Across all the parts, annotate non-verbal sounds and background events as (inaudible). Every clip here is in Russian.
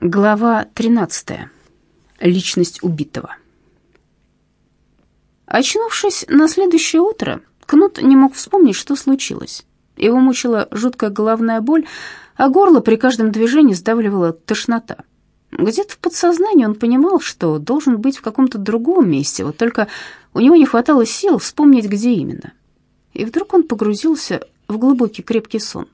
Глава 13. Личность убитого. Очнувшись на следующее утро, Кнут не мог вспомнить, что случилось. Его мучила жуткая головная боль, а горло при каждом движении сдавливала тошнота. Где-то в подсознании он понимал, что должен быть в каком-то другом месте, вот только у него не хватало сил вспомнить, где именно. И вдруг он погрузился в глубокий крепкий сон.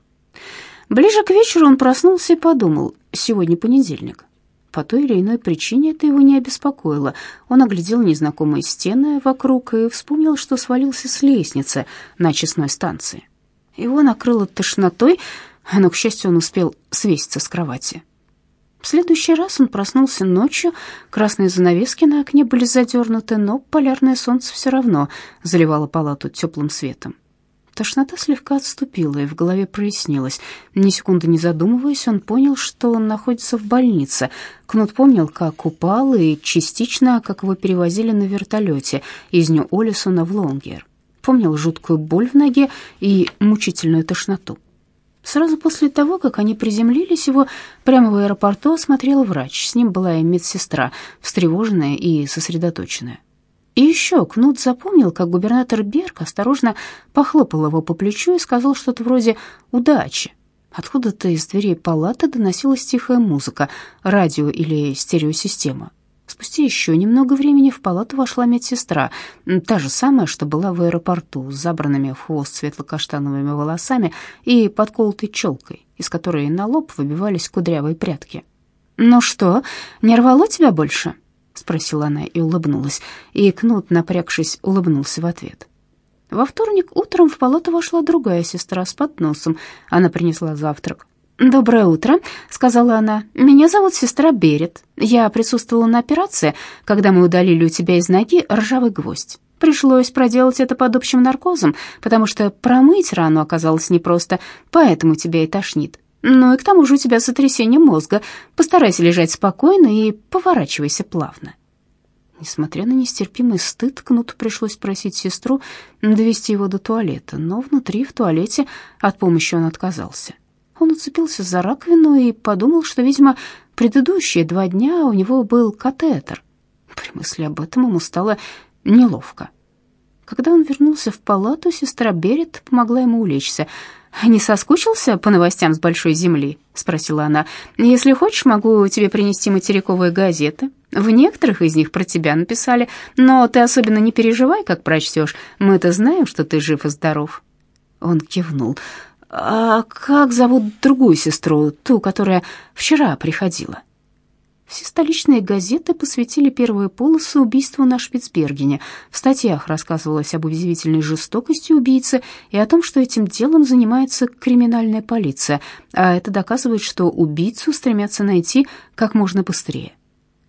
Ближе к вечеру он проснулся и подумал, сегодня понедельник. По той или иной причине это его не обеспокоило. Он оглядел незнакомые стены вокруг и вспомнил, что свалился с лестницы на честной станции. Его накрыло тошнотой, но, к счастью, он успел свеситься с кровати. В следующий раз он проснулся ночью, красные занавески на окне были задернуты, но полярное солнце все равно заливало палату теплым светом. Тошнота слегка отступила, и в голове прояснилось. Ни секунды не задумываясь, он понял, что он находится в больнице. Кнут помнил, как упал, и частично, как его перевозили на вертолете из Нью-Олисона в Лонгер. Помнил жуткую боль в ноге и мучительную тошноту. Сразу после того, как они приземлились, его прямо в аэропорту осмотрел врач. С ним была и медсестра, встревоженная и сосредоточенная. И еще Кнут запомнил, как губернатор Берг осторожно похлопал его по плечу и сказал что-то вроде «удачи». Откуда-то из дверей палаты доносилась тихая музыка, радио или стереосистема. Спустя еще немного времени в палату вошла медсестра, та же самая, что была в аэропорту, с забранными в хвост светло-каштановыми волосами и подколотой челкой, из которой на лоб выбивались кудрявые прядки. «Ну что, не рвало тебя больше?» Спросила она и улыбнулась, и Кнут, напрягшись, улыбнулся в ответ. Во вторник утром в палату вошла другая сестра с подносом. Она принесла завтрак. «Доброе утро», — сказала она. «Меня зовут сестра Берет. Я присутствовала на операции, когда мы удалили у тебя из ноги ржавый гвоздь. Пришлось проделать это под общим наркозом, потому что промыть рану оказалось непросто, поэтому тебя и тошнит. Ну и к тому же у тебя сотрясение мозга. Постарайся лежать спокойно и поворачивайся плавно. Несмотря на нестерпимый стыд, Кнуту пришлось просить сестру довести его до туалета, но внутри, в туалете, от помощи он отказался. Он уцепился за раковину и подумал, что, видимо, предыдущие два дня у него был катетер. При мысли об этом ему стало неловко. Когда он вернулся в палату, сестра Берет помогла ему улечься — «Не соскучился по новостям с большой земли?» — спросила она. «Если хочешь, могу тебе принести материковые газеты. В некоторых из них про тебя написали, но ты особенно не переживай, как прочтешь. Мы-то знаем, что ты жив и здоров». Он кивнул. «А как зовут другую сестру, ту, которая вчера приходила?» Все столичные газеты посвятили первые полосы убийству на Шпицбергене. В статьях рассказывалось об удивительной жестокости убийцы и о том, что этим делом занимается криминальная полиция, а это доказывает, что убийцу стремятся найти как можно быстрее.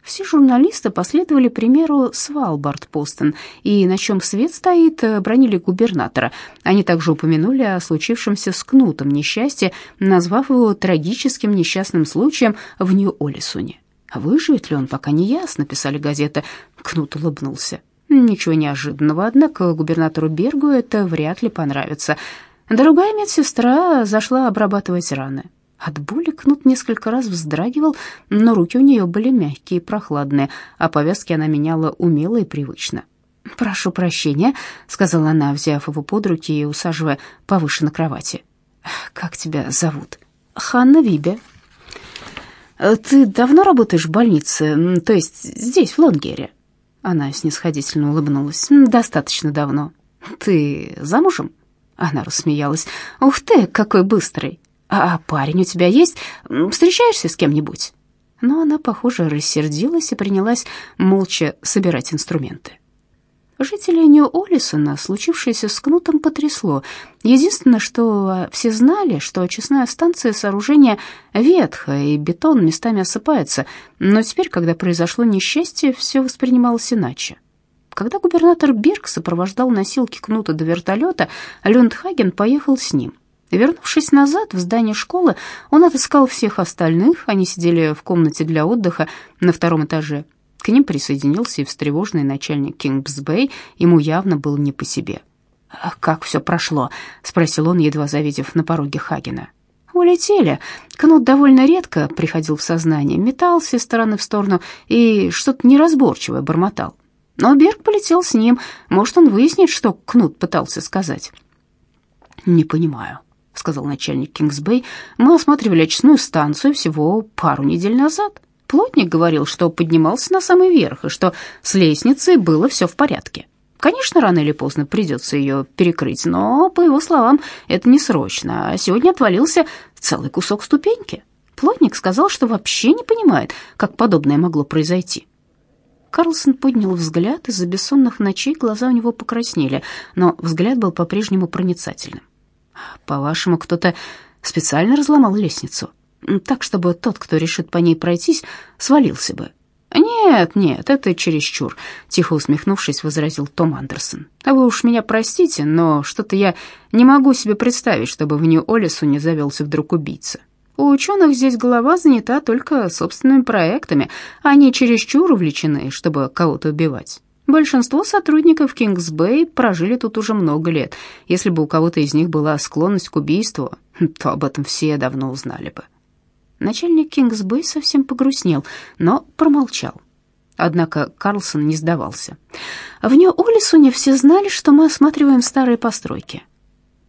Все журналисты последовали примеру Свалбард-Постон и, на чем свет стоит, бронили губернатора. Они также упомянули о случившемся с Кнутом несчастье, назвав его трагическим несчастным случаем в Нью-Олисуне. Выживет ли он, пока не ясно, писали газеты. Кнут улыбнулся. Ничего неожиданного, однако губернатору Бергу это вряд ли понравится. Другая медсестра зашла обрабатывать раны. От боли Кнут несколько раз вздрагивал, но руки у нее были мягкие и прохладные, а повязки она меняла умело и привычно. «Прошу прощения», — сказала она, взяв его под руки и усаживая повыше на кровати. «Как тебя зовут?» «Ханна Вибе», «Ты давно работаешь в больнице, то есть здесь, в Лонгере?» Она снисходительно улыбнулась. «Достаточно давно. Ты замужем?» Она рассмеялась. «Ух ты, какой быстрый! А парень у тебя есть? Встречаешься с кем-нибудь?» Но она, похоже, рассердилась и принялась молча собирать инструменты. Жителей Нью-Олисона случившееся с Кнутом потрясло. Единственное, что все знали, что очистная станция сооружение ветхое, и бетон местами осыпается, но теперь, когда произошло несчастье, все воспринималось иначе. Когда губернатор Берг сопровождал носилки Кнута до вертолета, Люндхаген поехал с ним. Вернувшись назад в здание школы, он отыскал всех остальных, они сидели в комнате для отдыха на втором этаже. К ним присоединился и встревоженный начальник Кингсбэй, ему явно было не по себе. «Как все прошло?» — спросил он, едва завидев на пороге Хагена. улетели. Кнут довольно редко приходил в сознание, метался из стороны в сторону и что-то неразборчивое бормотал. Но Берг полетел с ним. Может, он выяснит, что Кнут пытался сказать. «Не понимаю», — сказал начальник Кингсбэй. «Мы осматривали очную станцию всего пару недель назад. Плотник говорил, что поднимался на самый верх, и что с лестницей было все в порядке. Конечно, рано или поздно придется ее перекрыть, но, по его словам, это не срочно, а сегодня отвалился целый кусок ступеньки. Плотник сказал, что вообще не понимает, как подобное могло произойти. Карлсон поднял взгляд, из-за бессонных ночей глаза у него покраснели, но взгляд был по-прежнему проницательным. «По-вашему, кто-то специально разломал лестницу?» Так, чтобы тот, кто решит по ней пройтись, свалился бы. «Нет, нет, это чересчур», — тихо усмехнувшись, возразил Том Андерсон. «А вы уж меня простите, но что-то я не могу себе представить, чтобы в Нью-Олесу не завелся вдруг убийца. У ученых здесь голова занята только собственными проектами, они чересчур увлечены, чтобы кого-то убивать. Большинство сотрудников Кингсбэй прожили тут уже много лет. Если бы у кого-то из них была склонность к убийству, то об этом все давно узнали бы». Начальник Кингсбэй совсем погрустнел, но промолчал. Однако Карлсон не сдавался. В Нью-Олисуне все знали, что мы осматриваем старые постройки.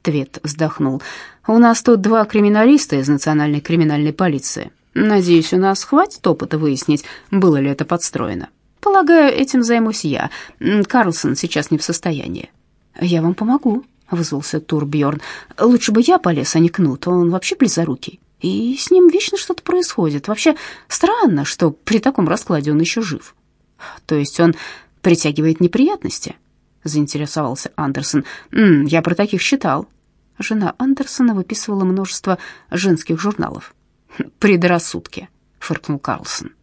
Твет вздохнул. «У нас тут два криминалиста из Национальной криминальной полиции. Надеюсь, у нас хватит опыта выяснить, было ли это подстроено. Полагаю, этим займусь я. Карлсон сейчас не в состоянии». «Я вам помогу», — вызвался Турбьорн. «Лучше бы я полез, а не Кнут. Он вообще близорукий». И с ним вечно что-то происходит. Вообще странно, что при таком раскладе он еще жив. То есть он притягивает неприятности? Заинтересовался Андерсон. М я про таких читал. Жена Андерсона выписывала множество женских журналов. «Предрассудки», — фыркнул Карлсон.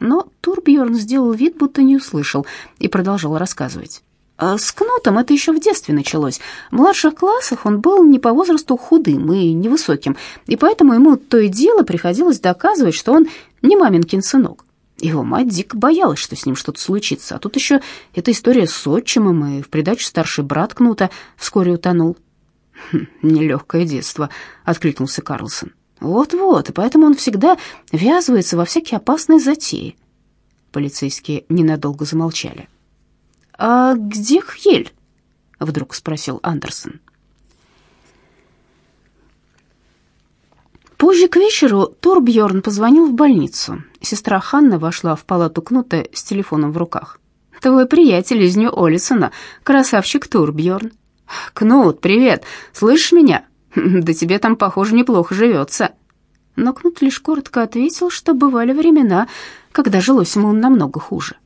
Но Турбьерн сделал вид, будто не услышал, и продолжал рассказывать. А с Кнутом это еще в детстве началось. В младших классах он был не по возрасту худым и невысоким, и поэтому ему то и дело приходилось доказывать, что он не маменькин сынок. Его мать дико боялась, что с ним что-то случится, а тут еще эта история с отчимом, и в придачу старший брат Кнута вскоре утонул. «Хм, «Нелегкое детство», — откликнулся Карлсон. «Вот-вот, и поэтому он всегда ввязывается во всякие опасные затеи». Полицейские ненадолго замолчали. «А где Хель?» — вдруг спросил Андерсон. Позже к вечеру Торбьорн позвонил в больницу. Сестра Ханна вошла в палату Кнута с телефоном в руках. «Твой приятель из Нью-Олисона, красавчик Торбьорн». «Кнут, привет! Слышишь меня? (laughs) Да тебе там, похоже, неплохо живется». Но Кнут лишь коротко ответил, что бывали времена, когда жилось ему намного хуже.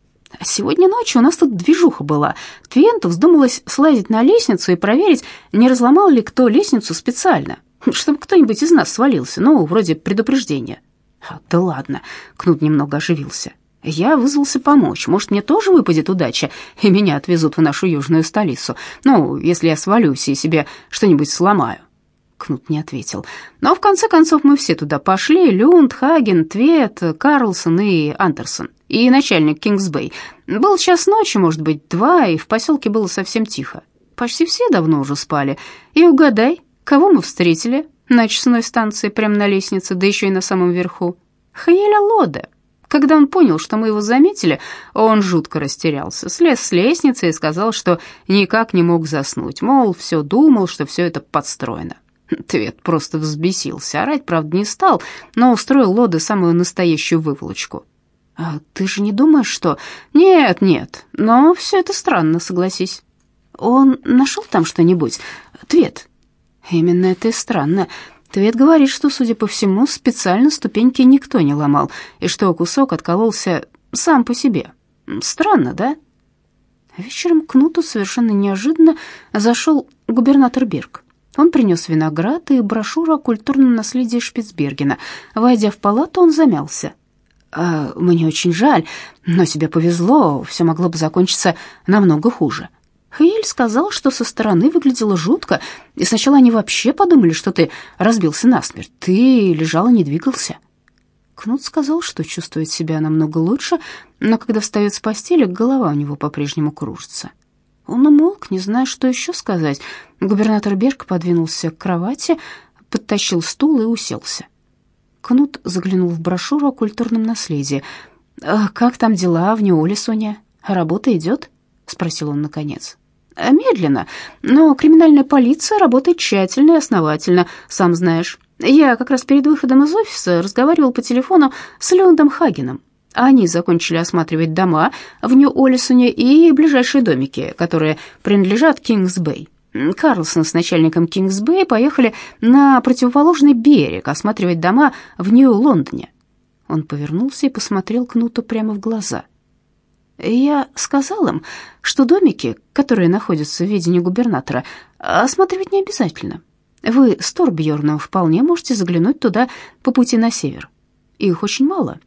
Сегодня ночью у нас тут движуха была. Твенту вздумалось слазить на лестницу и проверить, не разломал ли кто лестницу специально, чтобы кто-нибудь из нас свалился, ну, вроде предупреждения. А, да ладно, Кнут немного оживился. Я вызвался помочь. Может, мне тоже выпадет удача, и меня отвезут в нашу южную столицу. Ну, если я свалюсь и себе что-нибудь сломаю. Кнут не ответил. Но в конце концов мы все туда пошли. Люнд, Хаген, Твет, Карлсон и Андерсон и начальник Кингсбэй. Был час ночи, может быть, два, и в поселке было совсем тихо. Почти все давно уже спали. И угадай, кого мы встретили на часной станции прямо на лестнице, да еще и на самом верху? Хаеля Лоде. Когда он понял, что мы его заметили, он жутко растерялся, слез с лестницы и сказал, что никак не мог заснуть, мол, все думал, что все это подстроено. Твет просто взбесился, орать, правда, не стал, но устроил Лоде самую настоящую выволочку. А ты же не думаешь, что... Нет, нет, но все это странно, согласись. Он нашел там что-нибудь? Твет. Именно это и странно. Твет говорит, что, судя по всему, специально ступеньки никто не ломал, и что кусок откололся сам по себе. Странно, да? Вечером к Нуту совершенно неожиданно зашел губернатор Берг. Он принес виноград и брошюру о культурном наследии Шпицбергена. Войдя в палату, он замялся. «А, «Мне очень жаль, но тебе повезло, все могло бы закончиться намного хуже». Хейль сказал, что со стороны выглядело жутко, и сначала они вообще подумали, что ты разбился насмерть. Ты лежал и не двигался. Кнут сказал, что чувствует себя намного лучше, но когда встает с постели, голова у него по-прежнему кружится. Он умолк, не зная, что еще сказать. Губернатор Берг подвинулся к кровати, подтащил стул и уселся. Кнут заглянул в брошюру о культурном наследии. «А «Как там дела в Неоле, Соня? Работа идет?» — спросил он наконец. «А «Медленно, но криминальная полиция работает тщательно и основательно, сам знаешь. Я как раз перед выходом из офиса разговаривал по телефону с Леондом Хагеном. Они закончили осматривать дома в Нью-Олесунне и ближайшие домики, которые принадлежат Кингс-Бэй. Карлсон с начальником Кингс-Бэй поехали на противоположный берег осматривать дома в Нью-Лондоне. Он повернулся и посмотрел Кнуту прямо в глаза. Я сказал им, что домики, которые находятся в ведении губернатора, осматривать не обязательно. Вы с Торбьерном вполне можете заглянуть туда по пути на север. Их очень мало.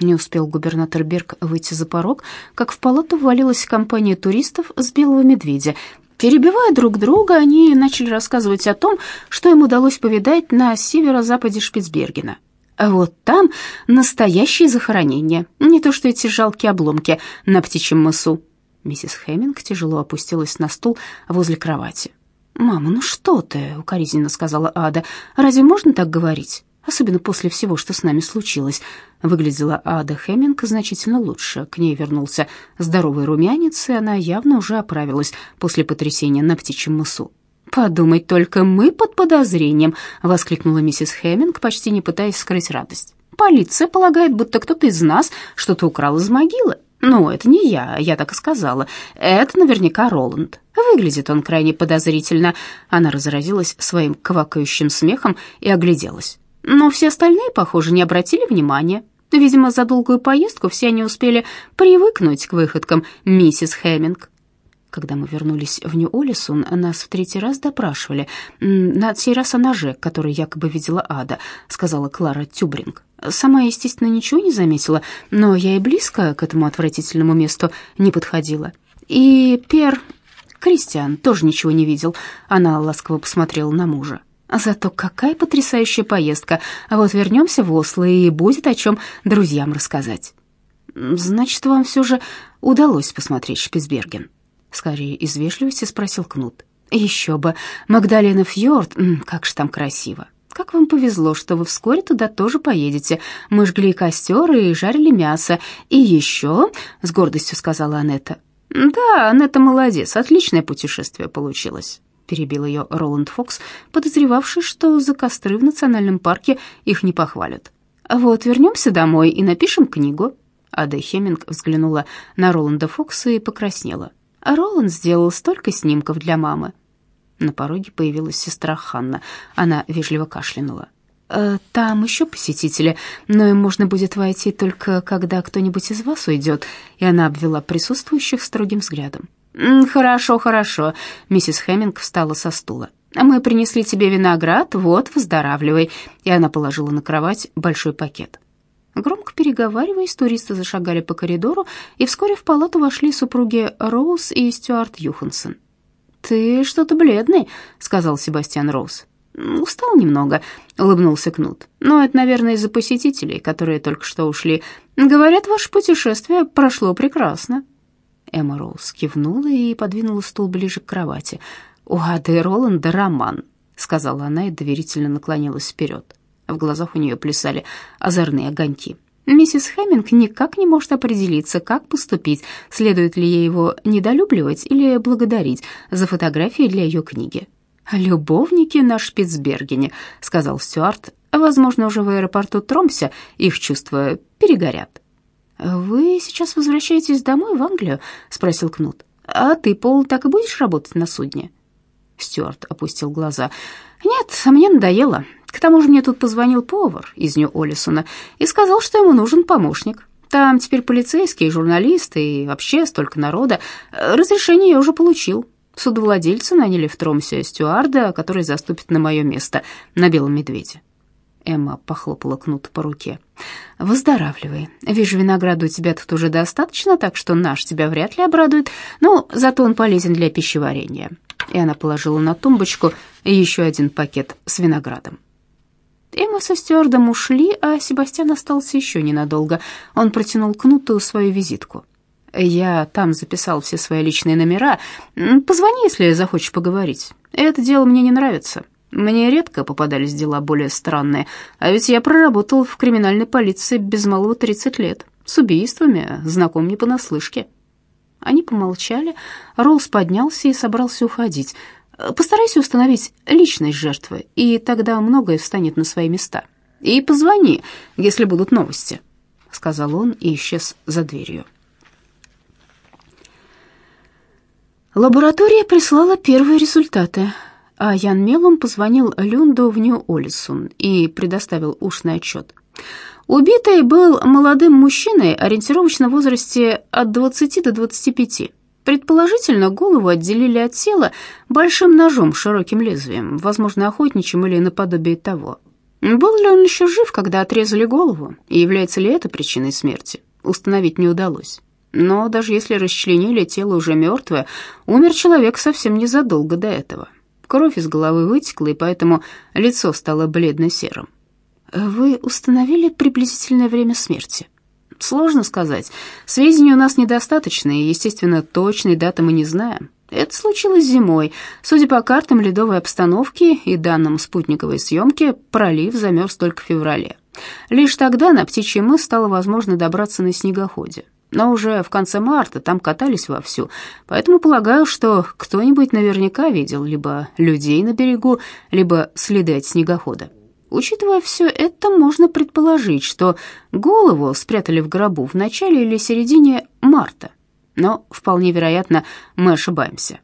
Не успел губернатор Берг выйти за порог, как в палату ввалилась компания туристов с белого медведя. Перебивая друг друга, они начали рассказывать о том, что им удалось повидать на северо-западе Шпицбергена. Вот там настоящие захоронения, не то что эти жалкие обломки на птичьем мысу. Миссис Хэмминг тяжело опустилась на стул возле кровати. «Мама, ну что ты?» — укоризненно сказала Ада. «Разве можно так говорить? Особенно после всего, что с нами случилось». Выглядела Ада Хэмминг значительно лучше. К ней вернулся здоровый румянец, и она явно уже оправилась после потрясения на птичьем мысу. «Подумать только, мы под подозрением!» — воскликнула миссис Хэмминг, почти не пытаясь скрыть радость. «Полиция полагает, будто кто-то из нас что-то украл из могилы. «Ну, это не я, я так и сказала. Это наверняка Роланд. Выглядит он крайне подозрительно». Она разразилась своим квакающим смехом и огляделась. Но все остальные, похоже, не обратили внимания. Видимо, за долгую поездку все они успели привыкнуть к выходкам миссис Хэмминг. Когда мы вернулись в Нью-Олисон, нас в третий раз допрашивали. На сей раз о ноже, который якобы видела Ада, сказала Клара Тюбринг. Сама, естественно, ничего не заметила, но я и близко к этому отвратительному месту не подходила. И Пер Кристиан тоже ничего не видел. Она ласково посмотрела на мужа. Зато какая потрясающая поездка. А вот вернемся в Осло, и будет о чем друзьям рассказать. Значит, вам все же удалось посмотреть Шпицберген? Скорее из вежливости спросил Кнут. Еще бы, Магдалена Фьорд, как же там красиво. Как вам повезло, что вы вскоре туда тоже поедете. Мы жгли костер и жарили мясо. И еще, с гордостью сказала Анетта. Да, Анетта молодец, отличное путешествие получилось. Перебил ее Роланд Фокс, подозревавший, что за костры в национальном парке их не похвалят. Вот, вернемся домой и напишем книгу. Ада Хеминг взглянула на Роланда Фокса и покраснела. А Роланд сделал столько снимков для мамы. На пороге появилась сестра Ханна. Она вежливо кашлянула. «Э, «Там еще посетители, но им можно будет войти только когда кто-нибудь из вас уйдет», и она обвела присутствующих строгим взглядом. «Хорошо, хорошо», — миссис Хэмминг встала со стула. «Мы принесли тебе виноград, вот, выздоравливай», и она положила на кровать большой пакет. Громко переговариваясь, туристы зашагали по коридору, и вскоре в палату вошли супруги Роуз и Стюарт Юхансон. «Ты что-то бледный», — сказал Себастьян Роуз. «Устал немного», — улыбнулся Кнут. «Но это, наверное, из-за посетителей, которые только что ушли. Говорят, ваше путешествие прошло прекрасно». Эмма Роуз кивнула и подвинула стул ближе к кровати. «У Ады Роланда роман», — сказала она и доверительно наклонилась вперед. В глазах у нее плясали озорные огоньки. Миссис Хэмминг никак не может определиться, как поступить, следует ли ей его недолюбливать или благодарить за фотографии для ее книги. «Любовники на Шпицбергене», — сказал Стюарт. «Возможно, уже в аэропорту Тромсе их чувства перегорят». «Вы сейчас возвращаетесь домой в Англию?» — спросил Кнут. «А ты, Пол, так и будешь работать на судне?» Стюарт опустил глаза. «Нет, мне надоело. К тому же мне тут позвонил повар из Нью-Олисона и сказал, что ему нужен помощник. Там теперь полицейские, журналисты и вообще столько народа. Разрешение я уже получил. Судовладельцы наняли в Тромсе стюарда, который заступит на мое место на Белом Медведе. Эмма похлопала Кнута по руке. «Выздоравливай. Вижу, винограда у тебя тут уже достаточно, так что наш тебя вряд ли обрадует, но зато он полезен для пищеварения». И она положила на тумбочку еще один пакет с виноградом. Эмма со стюардом ушли, а Себастьян остался еще ненадолго. Он протянул Кнуту свою визитку. «Я там записал все свои личные номера. Позвони, если захочешь поговорить. Это дело мне не нравится. Мне редко попадались дела более странные, а ведь я проработал в криминальной полиции без малого 30 лет. С убийствами знаком не понаслышке». Они помолчали, Роуз поднялся и собрался уходить. «Постарайся установить личность жертвы, и тогда многое встанет на свои места. И позвони, если будут новости», — сказал он и исчез за дверью. Лаборатория прислала первые результаты, а Ян Мелом позвонил Люнду в Нью-Олисун и предоставил ушный отчет. Убитый был молодым мужчиной, ориентировочно в возрасте от 20 до 25. Предположительно, голову отделили от тела большим ножом с широким лезвием, возможно, охотничьим или наподобие того. Был ли он еще жив, когда отрезали голову, и является ли это причиной смерти, установить не удалось. Но даже если расчленили тело уже мертвое, умер человек совсем незадолго до этого. Кровь из головы вытекла, и поэтому лицо стало бледно-серым. Вы установили приблизительное время смерти? Сложно сказать. Сведений у нас недостаточно, и, естественно, точной даты мы не знаем. Это случилось зимой. Судя по картам ледовой обстановки и данным спутниковой съемки, пролив замерз только в феврале. Лишь тогда на Птичий мыс стало возможно добраться на снегоходе. Но уже в конце марта там катались вовсю, поэтому полагаю, что кто-нибудь наверняка видел либо людей на берегу, либо следы от снегохода. Учитывая все это, можно предположить, что голову спрятали в гробу в начале или середине марта. Но вполне вероятно, мы ошибаемся.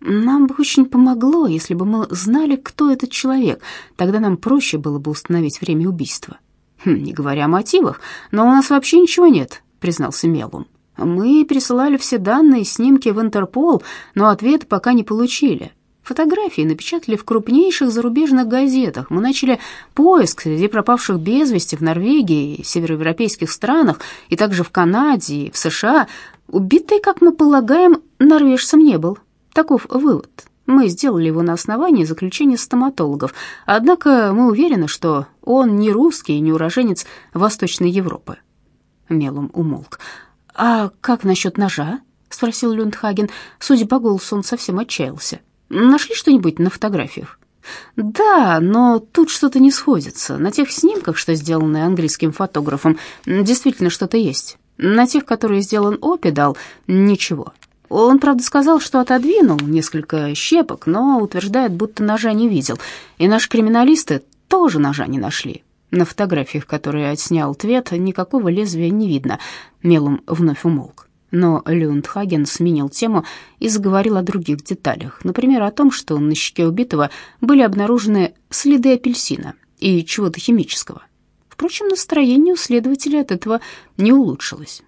Нам бы очень помогло, если бы мы знали, кто этот человек. Тогда нам проще было бы установить время убийства. Хм, не говоря о мотивах, но у нас вообще ничего нет признался Мелум. Мы пересылали все данные снимки в Интерпол, но ответ пока не получили. Фотографии напечатали в крупнейших зарубежных газетах. Мы начали поиск среди пропавших без вести в Норвегии и североевропейских странах, и также в Канаде и в США. Убитый, как мы полагаем, норвежцем не был. Таков вывод. Мы сделали его на основании заключения стоматологов, однако мы уверены, что он не русский и не уроженец Восточной Европы. Мелом умолк. «А как насчет ножа?» — спросил Люндхаген. Судя по голосу, он совсем отчаялся. «Нашли что-нибудь на фотографиях?» «Да, но тут что-то не сходится. На тех снимках, что сделаны английским фотографом, действительно что-то есть. На тех, которые сделан Опидал, ничего. Он, правда, сказал, что отодвинул несколько щепок, но утверждает, будто ножа не видел. И наши криминалисты тоже ножа не нашли. На фотографиях, которые отснял Твет, никакого лезвия не видно. Мелум вновь умолк. Но Люндхаген сменил тему и заговорил о других деталях. Например, о том, что на щеке убитого были обнаружены следы апельсина и чего-то химического. Впрочем, настроение у следователя от этого не улучшилось.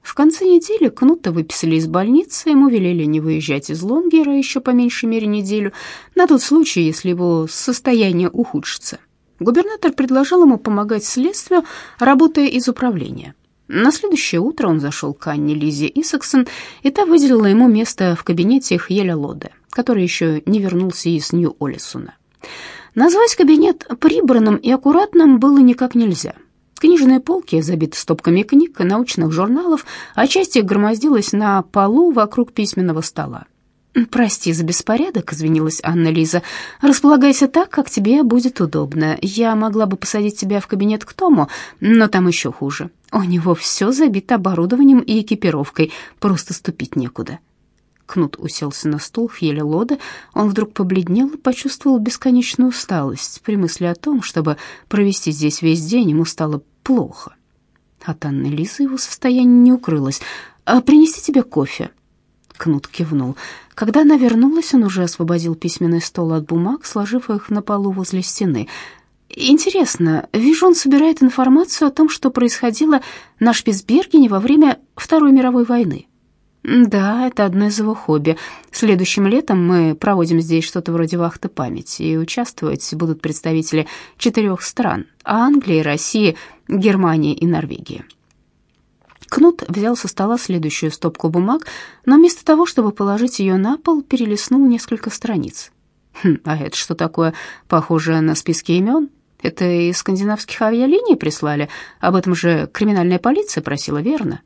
В конце недели Кнута выписали из больницы, ему велели не выезжать из Лонгера еще по меньшей мере неделю, на тот случай, если его состояние ухудшится. Губернатор предложил ему помогать следствию, работая из управления. На следующее утро он зашел к Анне Лизе Исаксон, и та выделила ему место в кабинете Хьеля Лоде, который еще не вернулся из Нью-Олисуна. Назвать кабинет прибранным и аккуратным было никак нельзя. Книжные полки забиты стопками книг и научных журналов, а часть их громоздилась на полу вокруг письменного стола. «Прости за беспорядок», — извинилась Анна-Лиза. «Располагайся так, как тебе будет удобно. Я могла бы посадить тебя в кабинет к Тому, но там еще хуже. У него все забито оборудованием и экипировкой, просто ступить некуда». Кнут уселся на стул в еле лода. Он вдруг побледнел и почувствовал бесконечную усталость. При мысли о том, чтобы провести здесь весь день, ему стало плохо. От Анны Лизы его состояние не укрылось. «А принести тебе кофе?» Кнут кивнул. Когда она вернулась, он уже освободил письменный стол от бумаг, сложив их на полу возле стены. Интересно, вижу, он собирает информацию о том, что происходило на Шпицбергене во время Второй мировой войны. Да, это одно из его хобби. Следующим летом мы проводим здесь что-то вроде вахты памяти, и участвовать будут представители четырех стран: Англии, России, Германии и Норвегии. Кнут взял со стола следующую стопку бумаг, но вместо того, чтобы положить ее на пол, перелистнул несколько страниц. Хм, а это что такое, похоже на списки имен? Это из скандинавских авиалиний прислали? Об этом же криминальная полиция просила, верно?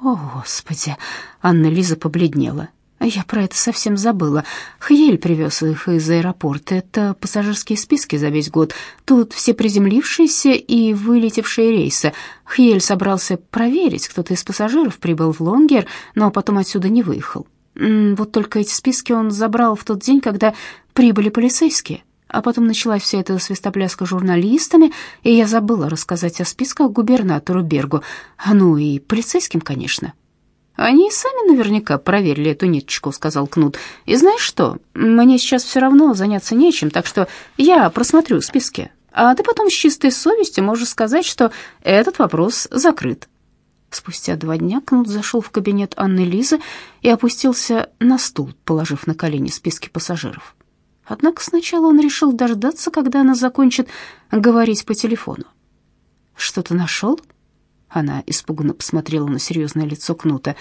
О, Господи! Анна Лиза побледнела. Я про это совсем забыла. Хьель привез их из аэропорта. Это пассажирские списки за весь год. Тут все приземлившиеся и вылетевшие рейсы. Хьель собрался проверить, кто-то из пассажиров прибыл в Лонгер, но потом отсюда не выехал. Вот только эти списки он забрал в тот день, когда прибыли полицейские. А потом началась вся эта свистопляска журналистами, и я забыла рассказать о списках губернатору Бергу. Ну и полицейским, конечно. «Они сами наверняка проверили эту ниточку», — сказал Кнут. «И знаешь что, мне сейчас все равно заняться нечем, так что я просмотрю списки, а ты потом с чистой совестью можешь сказать, что этот вопрос закрыт». Спустя два дня Кнут зашел в кабинет Анны Лизы и опустился на стул, положив на колени списки пассажиров. Однако сначала он решил дождаться, когда она закончит говорить по телефону. «Что-то нашел?» Она испуганно посмотрела на серьезное лицо Кнута.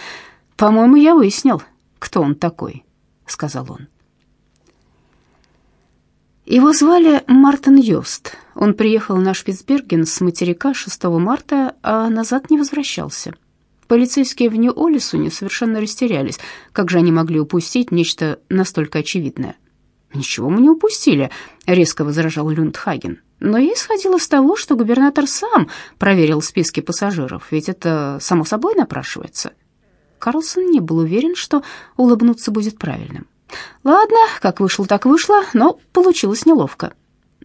«По-моему, я выяснил, кто он такой», — сказал он. Его звали Мартин Йост. Он приехал на Шпицберген с материка 6 марта, а назад не возвращался. Полицейские в Нью-Олисуне совершенно растерялись. Как же они могли упустить нечто настолько очевидное? «Ничего мы не упустили», — резко возражал Люндхаген. Но я исходила из того, что губернатор сам проверил списки пассажиров, ведь это само собой напрашивается. Карлсон не был уверен, что улыбнуться будет правильным. Ладно, как вышло, так вышло, но получилось неловко.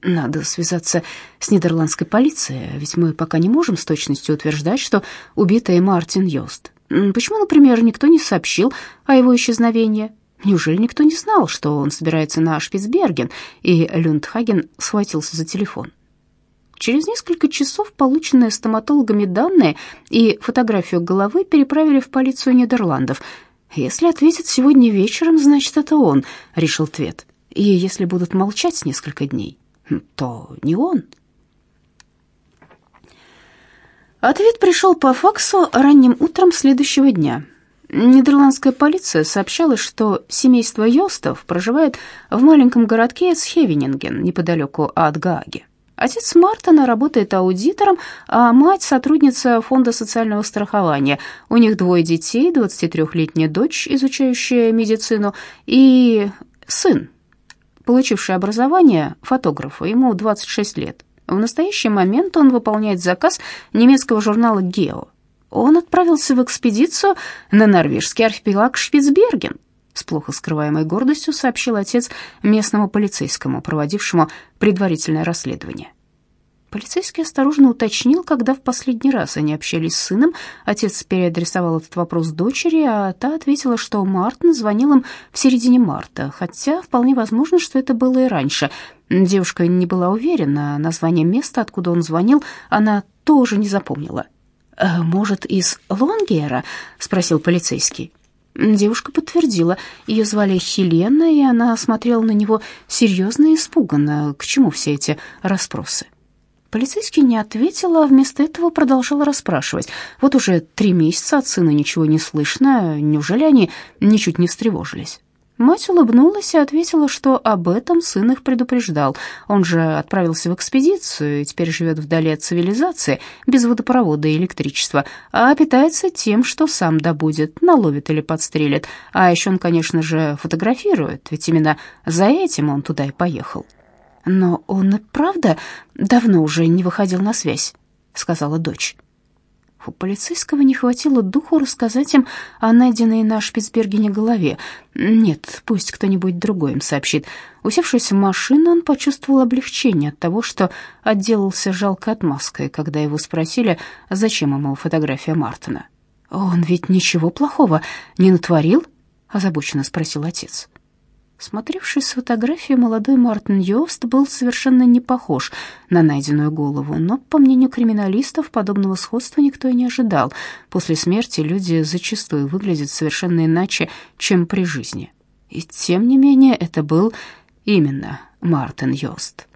Надо связаться с нидерландской полицией, ведь мы пока не можем с точностью утверждать, что убитый Мартин Йост. Почему, например, никто не сообщил о его исчезновении? Неужели никто не знал, что он собирается на Шпицберген? И Люндхаген схватился за телефон. Через несколько часов полученные стоматологами данные и фотографию головы переправили в полицию Нидерландов. «Если ответит сегодня вечером, значит, это он», — решил Твет. «И если будут молчать несколько дней, то не он». Ответ пришел по факсу ранним утром следующего дня — Нидерландская полиция сообщала, что семейство Йостов проживает в маленьком городке Схевенинген, неподалеку от Гааги. Отец Мартина работает аудитором, а мать – сотрудница Фонда социального страхования. У них двое детей, 23-летняя дочь, изучающая медицину, и сын, получивший образование фотографа, ему 26 лет. В настоящий момент он выполняет заказ немецкого журнала «Гео», он отправился в экспедицию на норвежский архипелаг Шпицберген. С плохо скрываемой гордостью сообщил отец местному полицейскому, проводившему предварительное расследование. Полицейский осторожно уточнил, когда в последний раз они общались с сыном. Отец переадресовал этот вопрос дочери, а та ответила, что Мартин звонил им в середине марта, хотя вполне возможно, что это было и раньше. Девушка не была уверена, название места, откуда он звонил, она тоже не запомнила. «Э, «Может, из Лонгера?» — спросил полицейский. Девушка подтвердила. Ее звали Хелена, и она смотрела на него серьезно и испуганно. К чему все эти расспросы? Полицейский не ответил, а вместо этого продолжал расспрашивать. Вот уже три месяца от сына ничего не слышно. Неужели они ничуть не встревожились? Мать улыбнулась и ответила, что об этом сын их предупреждал. Он же отправился в экспедицию и теперь живет вдали от цивилизации, без водопровода и электричества, а питается тем, что сам добудет, наловит или подстрелит. А еще он, конечно же, фотографирует, ведь именно за этим он туда и поехал. «Но он правда давно уже не выходил на связь», — сказала дочь. У полицейского не хватило духу рассказать им о найденной на Шпицбергене голове. Нет, пусть кто-нибудь другой им сообщит. Усевшись в машину, он почувствовал облегчение от того, что отделался жалкой отмазкой, когда его спросили, зачем ему фотография Мартина. «Он ведь ничего плохого не натворил?» — озабоченно спросил отец. Смотревшись с фотографии, молодой Мартин Йост был совершенно не похож на найденную голову, но, по мнению криминалистов, подобного сходства никто и не ожидал. После смерти люди зачастую выглядят совершенно иначе, чем при жизни. И тем не менее, это был именно Мартин Йост.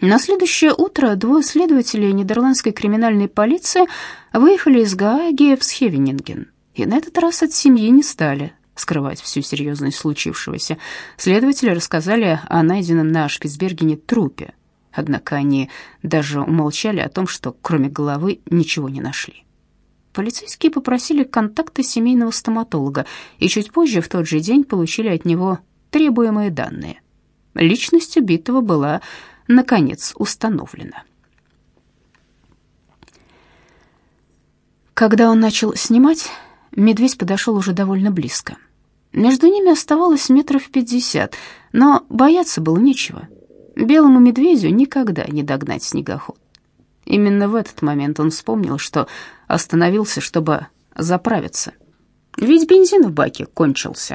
На следующее утро двое следователей нидерландской криминальной полиции выехали из Гааги в Схевенинген, и на этот раз от семьи не стали скрывать всю серьезность случившегося. Следователи рассказали о найденном на Шпицбергене трупе, однако они даже умолчали о том, что кроме головы ничего не нашли. полицейские попросили контакты семейного стоматолога и чуть позже в тот же день получили от него требуемые данные. Личность убитого была, наконец, установлена. Когда он начал снимать, медведь подошел уже довольно близко. Между ними оставалось метров пятьдесят, но бояться было нечего. Белому медведю никогда не догнать снегоход. Именно в этот момент он вспомнил, что остановился, чтобы заправиться. Ведь бензин в баке кончился.